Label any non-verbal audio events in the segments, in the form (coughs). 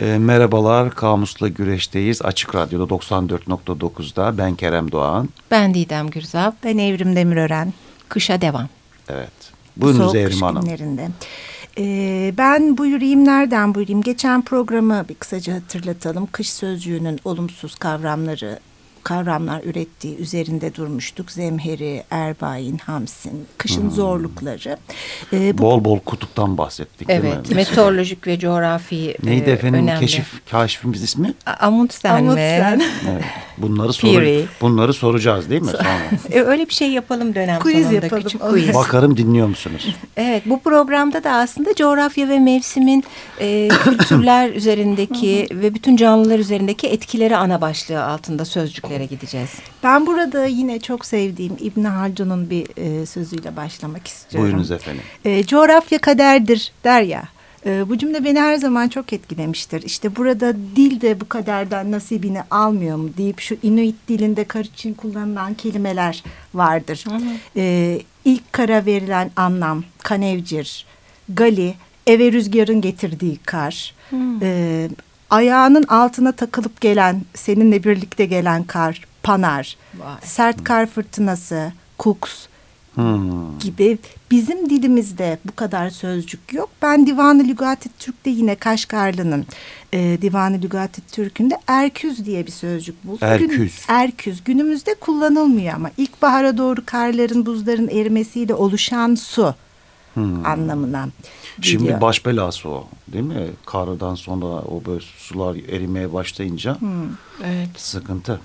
E, merhabalar, Kamus'la Güreş'teyiz. Açık Radyo'da 94.9'da. Ben Kerem Doğan. Ben Didem Gürzap. Ben Evrim Demirören. Kışa devam. Evet. Buyurunuz Soğuk Evrim Hanım. Günlerinde. Ee, ben buyurayım nereden buyurayım? Geçen programı bir kısaca hatırlatalım. Kış sözcüğünün olumsuz kavramları kavramlar ürettiği üzerinde durmuştuk. Zemheri, Erbayin, Hamsin, kışın Hmm. zorlukları. Ee, bu Bol bol kutuptan bahsettik değil Evet, mi? meteorolojik ve coğrafi Neydi e, efendim önemli. keşif kaşifimiz ismi? Amundsen, Amundsen. ve Evet. Bunları soru, bunları soracağız değil mi sonra? (laughs) E, öyle bir şey yapalım dönem Quiz sonunda yapalım, küçük olur. quiz. Bakarım dinliyor musunuz? Evet bu programda da aslında coğrafya ve mevsimin e, (coughs) kültürler üzerindeki ve bütün canlılar üzerindeki etkileri ana başlığı altında sözcüklere gideceğiz. Ben burada yine çok sevdiğim İbn Haldun'un bir e, sözüyle başlamak istiyorum. Buyurunuz efendim. E, coğrafya kaderdir der ya. E, bu cümle beni her zaman çok etkilemiştir. İşte burada dil de bu kaderden nasibini almıyor mu deyip şu Inuit dilinde kar için kullanılan kelimeler vardır. E, ilk kara verilen anlam kanevcir, gali, eve rüzgarın getirdiği kar. E, ayağının altına takılıp gelen, seninle birlikte gelen kar, panar. Vay. Sert kar fırtınası, kuks, Hmm. gibi bizim dilimizde bu kadar sözcük yok. Ben Divan-ı Lügati Türk'te yine Kaşgarlı'nın e, Divan-ı Lügati Türk'ünde erküz diye bir sözcük buldum. Erküz. Gün- erküz. Günümüzde kullanılmıyor ama ilkbahara doğru karların, buzların erimesiyle oluşan su anlamına Şimdi geliyor. baş belası o değil mi? Kardan sonra o böyle sular erimeye başlayınca Evet. sıkıntı.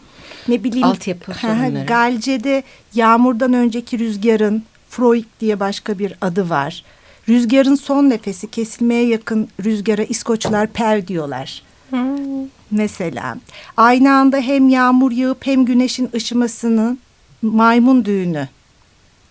Ne bileyim Altyapı sorunları. Galce'de yağmurdan önceki rüzgarın Freud diye başka bir adı var. Rüzgarın son nefesi kesilmeye yakın rüzgara İskoçlar pev diyorlar. Mesela aynı anda hem yağmur yağıp hem güneşin ışımasını maymun düğünü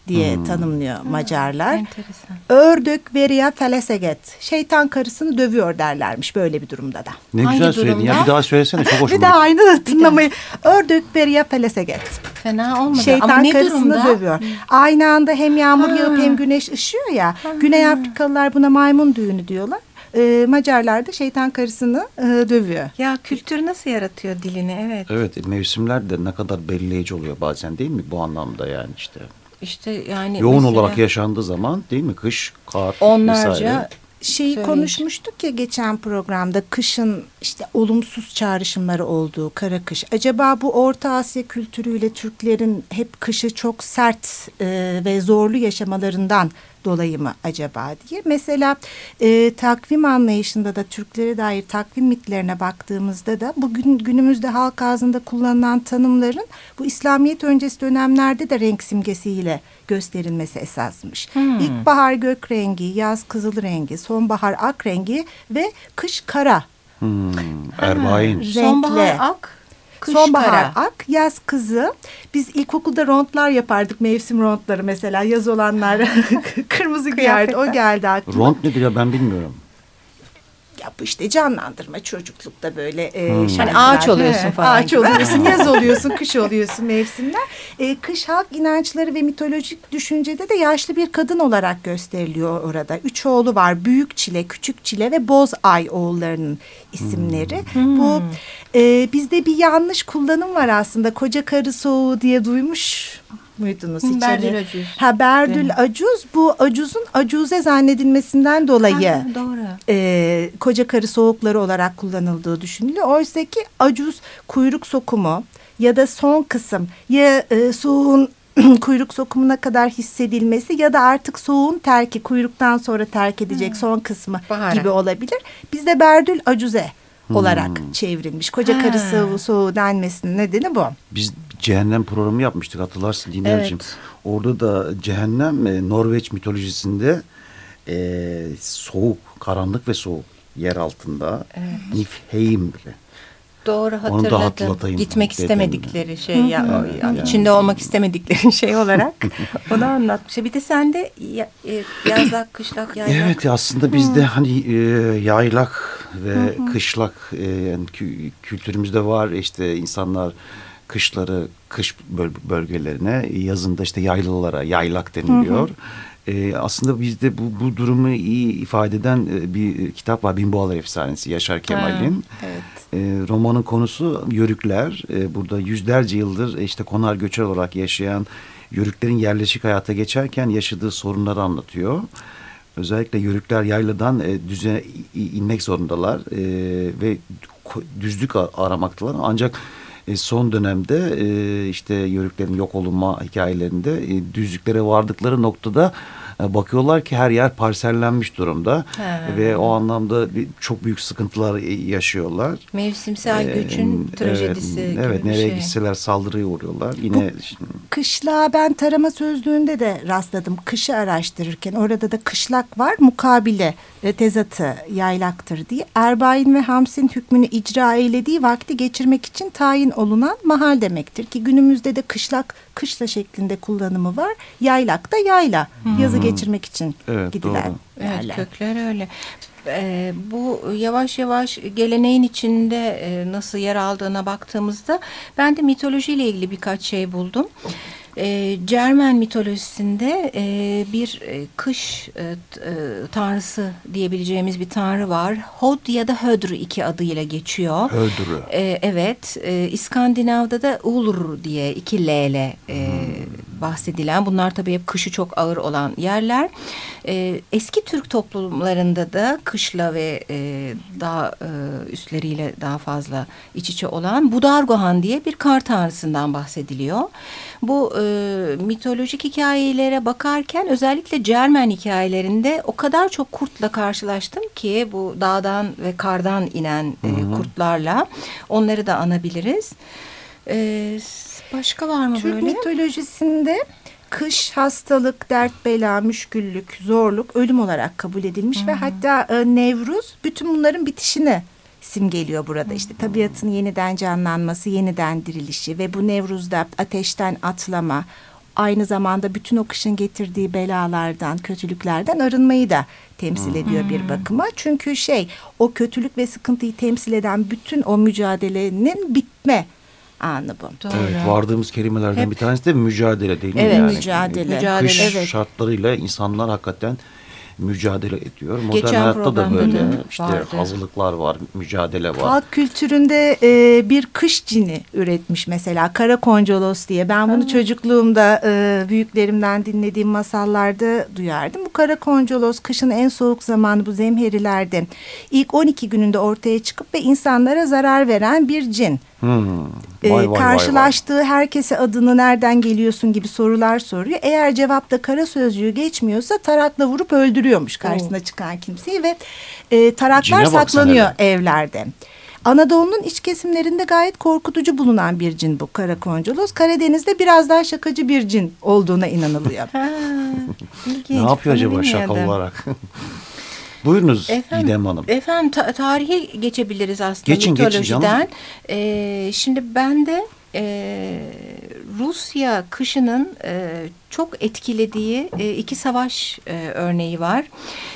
diye tanımlıyor Macarlar. Enteresan. Ördök veria feleseget. Şeytan karısını dövüyor derlermiş böyle bir durumda da. Ne Hangi güzel söyledin ya bir daha söylesene çok (laughs) hoşuma Bir daha aynı tınlamayı. Ördök veria feleseget. Fena olmadı Şeytan ama ne karısını durumda? dövüyor. Aynı anda hem yağmur yağıp hem güneş ışıyor ya. Güney Afrikalılar buna maymun düğünü diyorlar. Ee, Macarlar da şeytan karısını e, dövüyor. Ya kültür nasıl yaratıyor dilini evet. Evet mevsimler de ne kadar belirleyici oluyor bazen değil mi bu anlamda yani işte. İşte yani Yoğun mesela olarak yaşandığı zaman değil mi kış, kar onlarca vesaire. Şeyi Söyleyin. konuşmuştuk ya geçen programda kışın işte olumsuz çağrışımları olduğu kara kış. Acaba bu Orta Asya kültürüyle Türklerin hep kışı çok sert e, ve zorlu yaşamalarından dolayı mı acaba diye. Mesela e, takvim anlayışında da Türklere dair takvim mitlerine baktığımızda da bugün günümüzde halk ağzında kullanılan tanımların bu İslamiyet öncesi dönemlerde de renk simgesiyle gösterilmesi esasmış. İlkbahar gök rengi, yaz kızıl rengi, sonbahar ak rengi ve kış kara. Hmm, Erbain. Renkle. sonbahar ak, kış Sonbahar kara. ak, yaz kızı. Biz ilkokulda rondlar yapardık. Mevsim rondları mesela. Yaz olanlar (laughs) kırmızı giyerdi. O geldi aklıma. Ront nedir ya ben bilmiyorum. Ya bu işte canlandırma çocuklukta böyle e, Hmm. şarkılar. Hani ağaç oluyorsun falan Ağaç gibi. oluyorsun, (laughs) yaz oluyorsun, kış oluyorsun mevsimler. E, kış halk inançları ve mitolojik düşüncede de yaşlı bir kadın olarak gösteriliyor orada. Üç oğlu var. Büyük Çile, Küçük Çile ve Boz Ay oğullarının isimleri. Bu e, bizde bir yanlış kullanım var aslında. Koca karı soğuğu diye duymuş muydunuz? Hiç? Berdül Acuz. Ha Berdül Acuz bu Acuz'un Acuze zannedilmesinden dolayı Ha, doğru. e, koca karı soğukları olarak kullanıldığı düşünülüyor. Oysa ki acuz kuyruk sokumu ya da son kısım ya e, soğuğun (clears throat) kuyruk sokumuna kadar hissedilmesi ya da artık soğuğun terki kuyruktan sonra terk edecek son kısmı Bahara. gibi olabilir. Bizde berdül acuze olarak çevrilmiş. Koca karı Ha. soğuğu, soğuğu denmesinin nedeni bu. Biz cehennem programı yapmıştık hatırlarsın Diner'cim. Evet. Orada da cehennem e, Norveç mitolojisinde e, soğuk, karanlık ve soğuk yer altında. Niflheim Doğru Onu da hatırladım. hatırlatayım Gitmek istemedikleri şey ya, o- Evet, ya, yani. içinde olmak istemedikleri (laughs) şey olarak onu anlatmış. Bir de sende ya, e, yazlak, kışlak, yaylak. Evet aslında bizde hani e, yaylak ve kışlak e, yani kü- kültürümüzde var işte insanlar kışları kış bölgelerine, yazında işte yaylılara yaylak deniliyor. Hı hı. E, aslında bizde bu, bu durumu iyi ifade eden e, bir kitap var. Binboğalar Efsanesi Yaşar Kemal'in. Evet. E, romanın konusu yörükler. E, burada yüzlerce yıldır e, işte konar göçer olarak yaşayan yörüklerin yerleşik hayata geçerken yaşadığı sorunları anlatıyor. Özellikle yörükler yayladan e, düzene inmek zorundalar e, ve düzlük aramaktalar. Ancak e, son dönemde e, işte yörüklerin yok olunma hikayelerinde e, düzlüklere vardıkları noktada bakıyorlar ki her yer parsellenmiş durumda He. ve o anlamda bir, çok büyük sıkıntılar yaşıyorlar. Mevsimsel ee, göçün trajedisi evet, gibi Evet nereye şey. gitseler saldırıya uğruyorlar. Yine Bu, kışlağa ben tarama sözlüğünde de rastladım. Kışı araştırırken orada da kışlak var mukabile e, tezatı yaylaktır diye. Erbain ve Hams'in hükmünü icra eylediği vakti geçirmek için tayin olunan mahal demektir ki günümüzde de kışlak kışla şeklinde kullanımı var. Yaylak da yayla. Hmm. Yazı geçirmek için evet, gidilen doğru. yerler. Evet, kökler öyle. Ee, bu yavaş yavaş geleneğin içinde e, nasıl yer aldığına baktığımızda ben de mitolojiyle ilgili birkaç şey buldum. E, Cermen mitolojisinde e, bir e, kış e, e, tanrısı diyebileceğimiz bir tanrı var. Hod ya da Hödr iki adıyla geçiyor. Hödr. E, evet. E, İskandinav'da da Ulr diye iki L ile e, hmm. Bahsedilen. Bunlar tabii hep kışı çok ağır olan yerler. E, eski Türk toplumlarında da kışla ve e, dağ e, üstleriyle daha fazla iç içe olan Budargohan diye bir kar tanrısından bahsediliyor. Bu e, mitolojik hikayelere bakarken özellikle Cermen hikayelerinde o kadar çok kurtla karşılaştım ki bu dağdan ve kardan inen e, kurtlarla onları da anabiliriz. E, başka var mı Türk böyle? Türk mitolojisinde kış, hastalık, dert, bela, müşküllük, zorluk, ölüm olarak kabul edilmiş -hı. ve hatta e, Nevruz bütün bunların bitişini simgeliyor burada. İşte tabiatın yeniden canlanması, yeniden dirilişi ve bu Nevruz'da ateşten atlama, aynı zamanda bütün o kışın getirdiği belalardan, kötülüklerden arınmayı da temsil ediyor bir bakıma. Çünkü şey o kötülük ve sıkıntıyı temsil eden bütün o mücadelenin bitme anı bu. Doğru. Evet, vardığımız kelimelerden Hep, bir tanesi de mücadele değil mi? Evet, yani, mücadele. mücadele. Kış evet. şartlarıyla insanlar hakikaten mücadele ediyor. Modern Geçen hayatta da böyle de işte vardı. hazırlıklar var, mücadele var. Halk kültüründe e, bir kış cini üretmiş mesela Kara Koncolos diye. Ben bunu ha. çocukluğumda e, büyüklerimden dinlediğim masallarda duyardım. Bu Kara Koncolos kışın en soğuk zamanı bu zemherilerde ilk 12 gününde ortaya çıkıp ve insanlara zarar veren bir cin. Hmm. Vay, vay, karşılaştığı vay, vay. herkese adını nereden geliyorsun gibi sorular soruyor. Eğer cevapta kara sözcüğü geçmiyorsa tarakla vurup öldürüyormuş karşısına oh. çıkan kimseyi ve e, taraklar saklanıyor evlerde. Anadolu'nun iç kesimlerinde gayet korkutucu bulunan bir cin bu Karakoncolos. Karadeniz'de biraz daha şakacı bir cin olduğuna inanılıyor. (laughs) ha, (laughs) ne yapıyor acaba şaka olarak? (laughs) Buyurunuz efendim, Gidem Hanım. Efendim ta tarihe geçebiliriz aslında geçin, mitolojiden. Geçin canım. Ee, şimdi ben de e, Rusya kışının e, çok etkilediği e, iki savaş e, örneği var.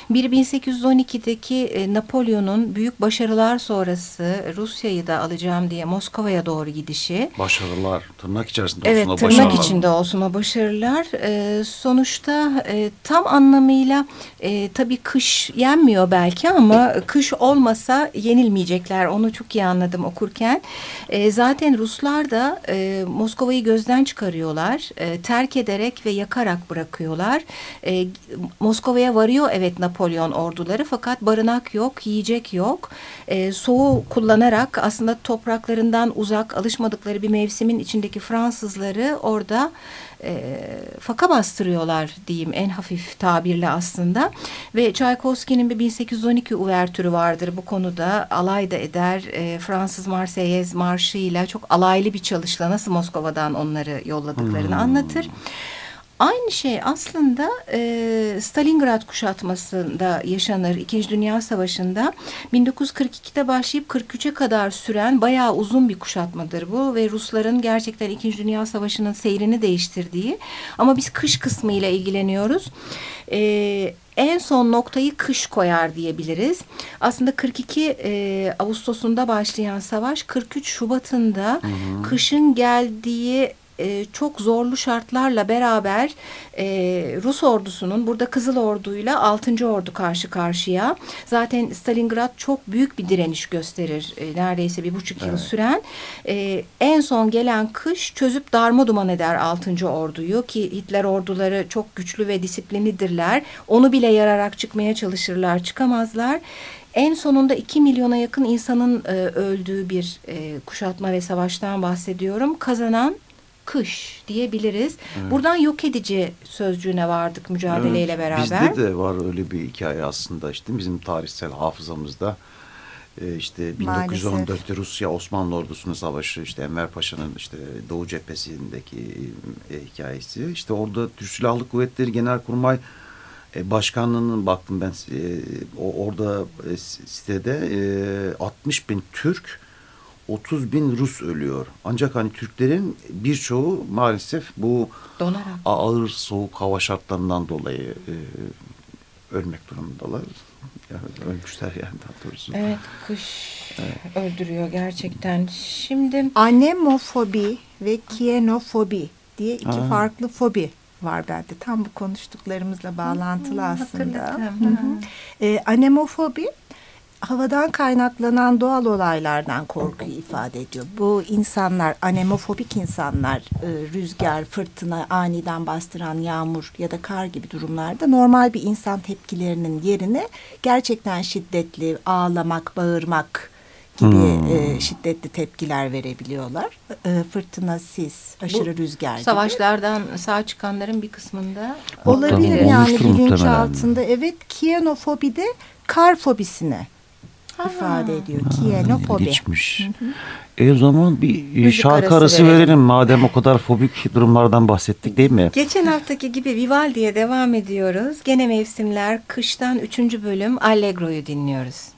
Biri 1812'deki e, Napolyon'un büyük başarılar sonrası Rusya'yı da alacağım diye Moskova'ya doğru gidişi. Başarılar tırnak içerisinde evet, olsun o başarılar. Evet tırnak içinde olsun o başarılar. E, sonuçta e, tam anlamıyla e, tabii kış yenmiyor belki ama kış olmasa yenilmeyecekler. Onu çok iyi anladım okurken. E, zaten Ruslar da e, Moskova'yı gözden çıkarıyorlar. E, terk ederek ve yakarak bırakıyorlar. E, Moskova'ya varıyor evet Napolyon orduları fakat barınak yok, yiyecek yok. E, soğuğu kullanarak aslında topraklarından uzak alışmadıkları bir mevsimin içindeki Fransızları orada e, faka bastırıyorlar diyeyim en hafif tabirle aslında. Ve Tchaikovsky'nin bir 1812 uvertürü vardır bu konuda. Alay da eder. E, Fransız Marseillaise marşıyla çok alaylı bir çalışla nasıl Moskova'dan onları yolladıklarını hmm. anlatır. Aynı şey aslında e, Stalingrad kuşatmasında yaşanır. İkinci Dünya Savaşı'nda 1942'de başlayıp 43'e kadar süren bayağı uzun bir kuşatmadır bu ve Rusların gerçekten İkinci Dünya Savaşı'nın seyrini değiştirdiği ama biz kış kısmı ile ilgileniyoruz. E, en son noktayı kış koyar diyebiliriz. Aslında 42 e, Ağustos'unda başlayan savaş 43 Şubat'ında hı hı. kışın geldiği e, çok zorlu şartlarla beraber e, Rus ordusunun burada Kızıl Ordu'yla 6. Ordu karşı karşıya. Zaten Stalingrad çok büyük bir direniş gösterir. E, neredeyse bir buçuk yıl evet. süren. E, en son gelen kış çözüp darma duman eder 6. Ordu'yu ki Hitler orduları çok güçlü ve disiplinlidirler. Onu bile yararak çıkmaya çalışırlar, çıkamazlar. En sonunda 2 milyona yakın insanın e, öldüğü bir e, kuşatma ve savaştan bahsediyorum. Kazanan kış diyebiliriz. Evet. Buradan yok edici sözcüğüne vardık mücadeleyle evet, beraber. Bizde de var öyle bir hikaye aslında işte bizim tarihsel hafızamızda. Ee, işte 1914'te Rusya Osmanlı ordusunu savaşı işte Enver Paşa'nın işte Doğu cephesindeki e, hikayesi. İşte orada Türk Silahlı Kuvvetleri Genelkurmay e, Başkanlığı'nın baktım ben e, orada e, sitede e, 60 bin Türk 30 bin Rus ölüyor. Ancak hani Türklerin birçoğu maalesef bu Donarak. ağır soğuk hava şartlarından dolayı e, ölmek durumundalar. Yani ölmüşler yani daha doğrusu. Evet kış evet. öldürüyor gerçekten. Şimdi anemofobi ve kienofobi diye iki ha. farklı fobi var bende. Tam bu konuştuklarımızla bağlantılı hmm, aslında. Hı -hı. Ee, anemofobi havadan kaynaklanan doğal olaylardan korkuyu ifade ediyor. Bu insanlar, anemofobik insanlar, e, rüzgar, fırtına, aniden bastıran yağmur ya da kar gibi durumlarda normal bir insan tepkilerinin yerine gerçekten şiddetli ağlamak, bağırmak gibi hmm. e, şiddetli tepkiler verebiliyorlar. E, fırtına, sis, aşırı Bu, rüzgar gibi. Savaşlardan sağ çıkanların bir kısmında olabilir yani bilinç altında. Evet, kiyanofobi de kar fobisine ifade ediyor. Kienofobi. Geçmiş. E o zaman bir Müzik şarkı arası, arası verelim. verelim. Madem o kadar fobik durumlardan bahsettik değil mi? Geçen haftaki gibi Vivaldi'ye devam ediyoruz. Gene mevsimler kıştan üçüncü bölüm Allegro'yu dinliyoruz.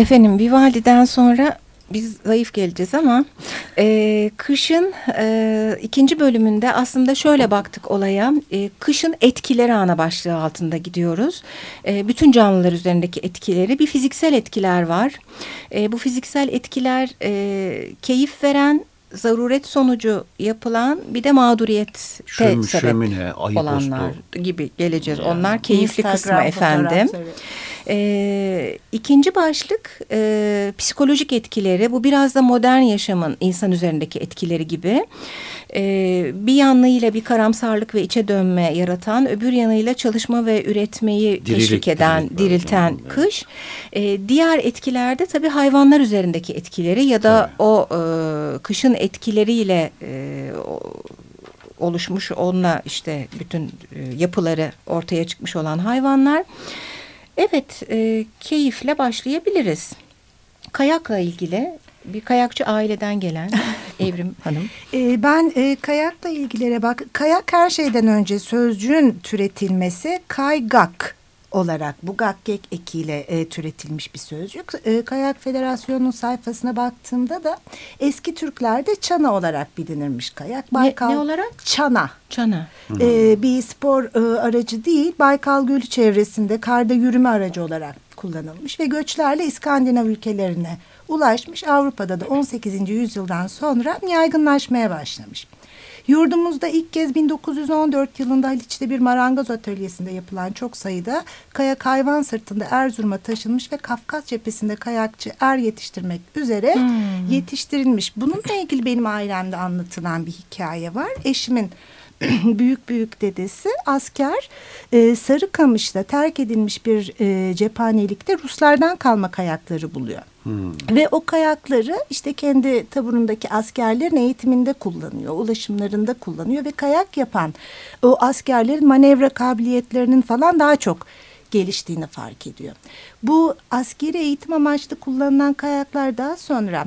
Efendim Vivaldi'den sonra biz zayıf geleceğiz ama e, kışın e, ikinci bölümünde aslında şöyle baktık olaya. E, kışın etkileri ana başlığı altında gidiyoruz. E, bütün canlılar üzerindeki etkileri bir fiziksel etkiler var. E, bu fiziksel etkiler e, keyif veren zaruret sonucu yapılan bir de mağduriyet Şöm, sebep şömine, olanlar gibi geleceğiz. Yani. Onlar keyifli Instagram kısmı efendim. fotoğrafları. Ee, ikinci başlık e, psikolojik etkileri. Bu biraz da modern yaşamın insan üzerindeki etkileri gibi. Ee, bir yanıyla bir karamsarlık ve içe dönme yaratan, öbür yanıyla çalışma ve üretmeyi Dirilik, teşvik eden, dirilik dirilten evet. kış. Ee, diğer etkilerde tabii hayvanlar üzerindeki etkileri ya da o e, kışın etkileriyle e, o, oluşmuş onunla işte bütün e, yapıları ortaya çıkmış olan hayvanlar. Evet, e, keyifle başlayabiliriz. Kayakla ilgili bir kayakçı aileden gelen (laughs) Evrim Hanım. Ee, ben e, kayakla ilgilere bak. Kayak her şeyden önce sözcüğün türetilmesi kaygak olarak bu gakkek ekiyle e, türetilmiş bir sözcük. E, Kayak Federasyonu'nun sayfasına baktığımda da eski Türklerde çana olarak bilinirmiş kayak. Ne, ne olarak? Çana. Çana. Ee, bir spor e, aracı değil, Baykal Gölü çevresinde karda yürüme aracı olarak kullanılmış ve göçlerle İskandinav ülkelerine ulaşmış. Avrupa'da da 18. yüzyıldan sonra yaygınlaşmaya başlamış. Yurdumuzda ilk kez 1914 yılında Haliç'te bir marangoz atölyesinde yapılan çok sayıda kayak hayvan sırtında Erzurum'a taşınmış ve Kafkas cephesinde kayakçı er yetiştirmek üzere yetiştirilmiş. Bununla ilgili benim ailemde anlatılan bir hikaye var. Eşimin (clears throat) büyük büyük dedesi asker e, Sarıkamış'ta terk edilmiş bir e, cephanelikte Ruslardan kalma kayakları buluyor. Ve o kayakları işte kendi taburundaki askerlerin eğitiminde kullanıyor, ulaşımlarında kullanıyor ve kayak yapan o askerlerin manevra kabiliyetlerinin falan daha çok geliştiğini fark ediyor. Bu askeri eğitim amaçlı kullanılan kayaklar daha sonra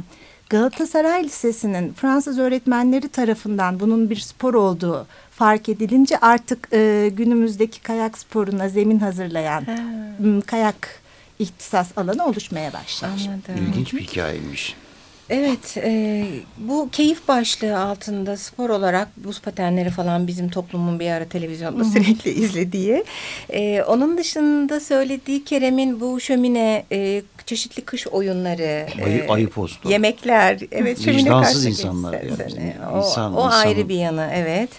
Galatasaray Lisesi'nin Fransız öğretmenleri tarafından bunun bir spor olduğu fark edilince artık e, günümüzdeki kayak sporuna zemin hazırlayan m, kayak ihtisas alanı oluşmaya başlamış. Anladım. İlginç bir hikayeymiş. Evet, e, bu keyif başlığı altında spor olarak buz patenleri falan bizim toplumun bir ara televizyonda sürekli (laughs) izlediği. E, onun dışında söylediği Kerem'in bu şömine, e, çeşitli kış oyunları, Ayı- e, ayı postu. yemekler, evet Vicdansız insanlar yani. O, İnsan- o insanın- ayrı bir yanı, evet.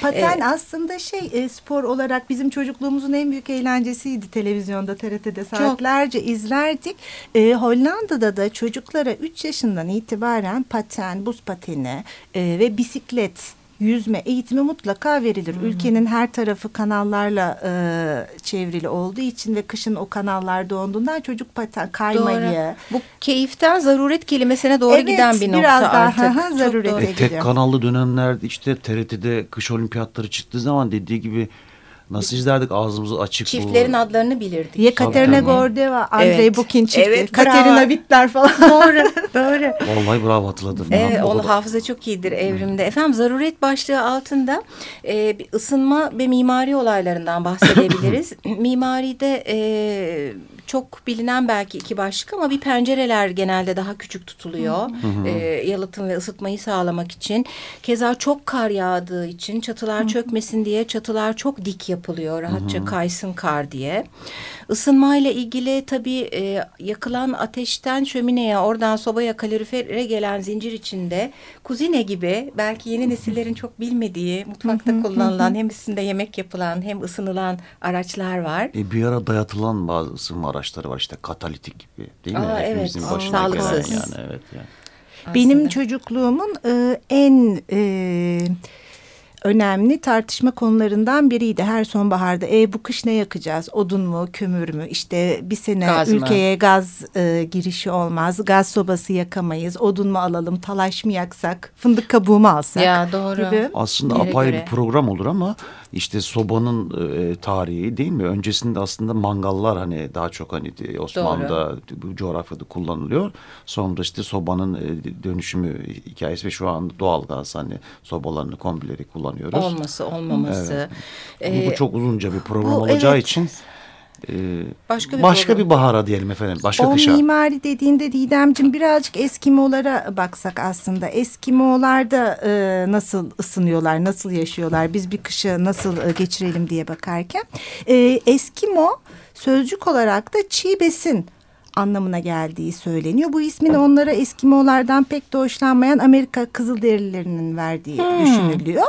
Paten aslında şey e, spor olarak bizim çocukluğumuzun en büyük eğlencesiydi televizyonda TRT'de saatlerce izlerdik. E, Hollanda'da da çocuklara 3 yaşından itibaren paten, buz pateni e, ve bisiklet yüzme eğitimi mutlaka verilir. Ülkenin her tarafı kanallarla e, çevrili olduğu için ve kışın o kanallar donduğundan çocuk paten kaymayı Doğru. Bu keyiften zaruret kelimesine doğru Evet, giden bir nokta biraz daha, artık. (laughs) hı hı, zarurete doğru. E, gidiyor. tek kanallı dönemlerde işte TRT'de kış olimpiyatları çıktığı zaman dediği gibi nasıl izlerdik ağzımızı açık. bu- Çiftlerin adlarını bilirdik. Yekaterina Tabii, tabii. Gordeva, Andrei Evet. Bukin çifti, Evet, Katerina bravo. Wittler falan. (laughs) doğru, doğru. Vallahi bravo hatırladım. Evet, Ya, o onun da- hafıza çok iyidir evrimde. Efendim zaruret başlığı altında e, bir ısınma ve mimari olaylarından bahsedebiliriz. (coughs) Mimaride e, çok bilinen belki iki başlık ama bir pencereler genelde daha küçük tutuluyor. E, yalıtım ve ısıtmayı sağlamak için. Keza çok kar yağdığı için çatılar çökmesin diye çatılar çok dik yapılıyor. Rahatça kaysın kar diye. Isınmayla ilgili tabii e, yakılan ateşten şömineye, oradan sobaya, kalorifere gelen zincir içinde kuzine gibi belki yeni nesillerin çok bilmediği mutfakta kullanılan hem üstünde yemek yapılan hem ısınılan araçlar var. E, bir ara dayatılan bazı ısınma araçları var işte katalitik gibi değil mi? Aa, evet. Hepimizin Aa, başına sağlıksız. gelen yani evet yani. Benim çocukluğumun e, en e, önemli tartışma konularından biriydi. Her sonbaharda e, bu kış ne yakacağız? Odun mu, kömür mü? İşte bir sene Gaz mı? ülkeye gaz e, girişi olmaz. Gaz sobası yakamayız. Odun mu alalım, talaş mı yaksak, fındık kabuğu mu alsak? Ya doğru. gibi. Aslında Yere apayrı göre. bir program olur ama işte sobanın e, tarihi değil mi? Öncesinde aslında mangallar hani daha çok hani e, Osmanlı'da bu coğrafyada kullanılıyor. Sonra işte sobanın e, dönüşümü hikayesi ve şu an doğalgaz hani sobalarını kombileri kullanıyoruz. Olması olmaması. Bu- Ee, bu çok uzunca bir program bu, olacağı evet. için Ee, Başka bir başka program. bir bahara diyelim efendim. Başka o kışa. mimari dediğinde Didemciğim birazcık Eskimolara baksak aslında. Eskimolar da e, nasıl ısınıyorlar, nasıl yaşıyorlar, biz bir kışı nasıl e, geçirelim diye bakarken. E, Eskimo sözcük olarak da çiğ besin anlamına geldiği söyleniyor. Bu ismin onlara Eskimolardan pek de hoşlanmayan Amerika Kızılderililerinin verdiği düşünülüyor.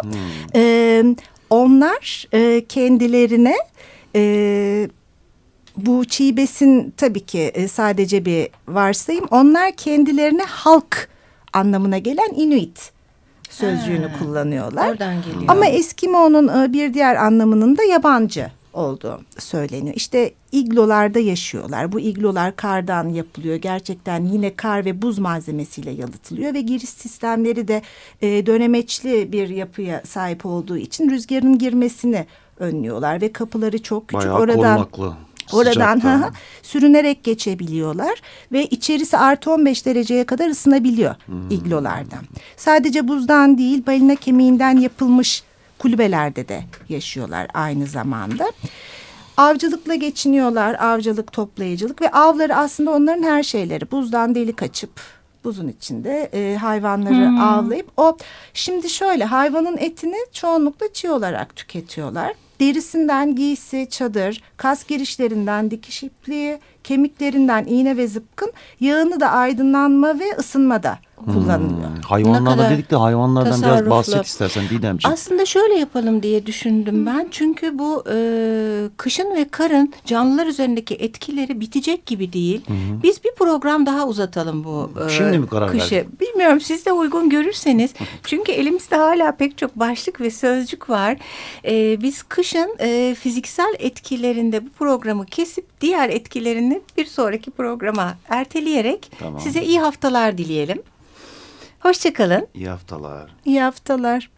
E, onlar e, kendilerine... E, bu çiğ besin tabii ki e, sadece bir varsayım. Onlar kendilerine halk anlamına gelen Inuit sözcüğünü Ha, kullanıyorlar. Oradan geliyor. Ama Eskimo'nun e, bir diğer anlamının da yabancı olduğu söyleniyor. İşte iglolarda yaşıyorlar. Bu iglolar kardan yapılıyor. Gerçekten yine kar ve buz malzemesiyle yalıtılıyor ve giriş sistemleri de e, dönemeçli bir yapıya sahip olduğu için rüzgarın girmesini önlüyorlar ve kapıları çok küçük. Bayağı Oradan korunaklı. Oradan hı hı, sürünerek geçebiliyorlar ve içerisi artı 15 dereceye kadar ısınabiliyor Hmm. iglolardan. Sadece buzdan değil balina kemiğinden yapılmış kulübelerde de yaşıyorlar aynı zamanda. Avcılıkla geçiniyorlar, avcılık, toplayıcılık ve avları aslında onların her şeyleri. Buzdan delik açıp buzun içinde e, hayvanları avlayıp o şimdi şöyle hayvanın etini çoğunlukla çiğ olarak tüketiyorlar. Derisinden giysi, çadır, kas girişlerinden dikiş ipliği, kemiklerinden iğne ve zıpkın, yağını da aydınlanma ve ısınmada kullanılıyor. Hmm, Hayvanlardan kadar dedik de hayvanlardan biraz bahset istersen Didemciğim. Aslında şöyle yapalım diye düşündüm ben. Çünkü bu e, kışın ve karın canlılar üzerindeki etkileri bitecek gibi değil. Biz bir program daha uzatalım bu e, Şimdi mi karar kışı. verdin? Bilmiyorum siz de uygun görürseniz. (laughs) Çünkü elimizde hala pek çok başlık ve sözcük var. E, biz kışın e, fiziksel etkilerinde bu programı kesip diğer etkilerini bir sonraki programa erteleyerek Tamam. size iyi haftalar dileyelim. Hoşçakalın. İyi haftalar. İyi haftalar.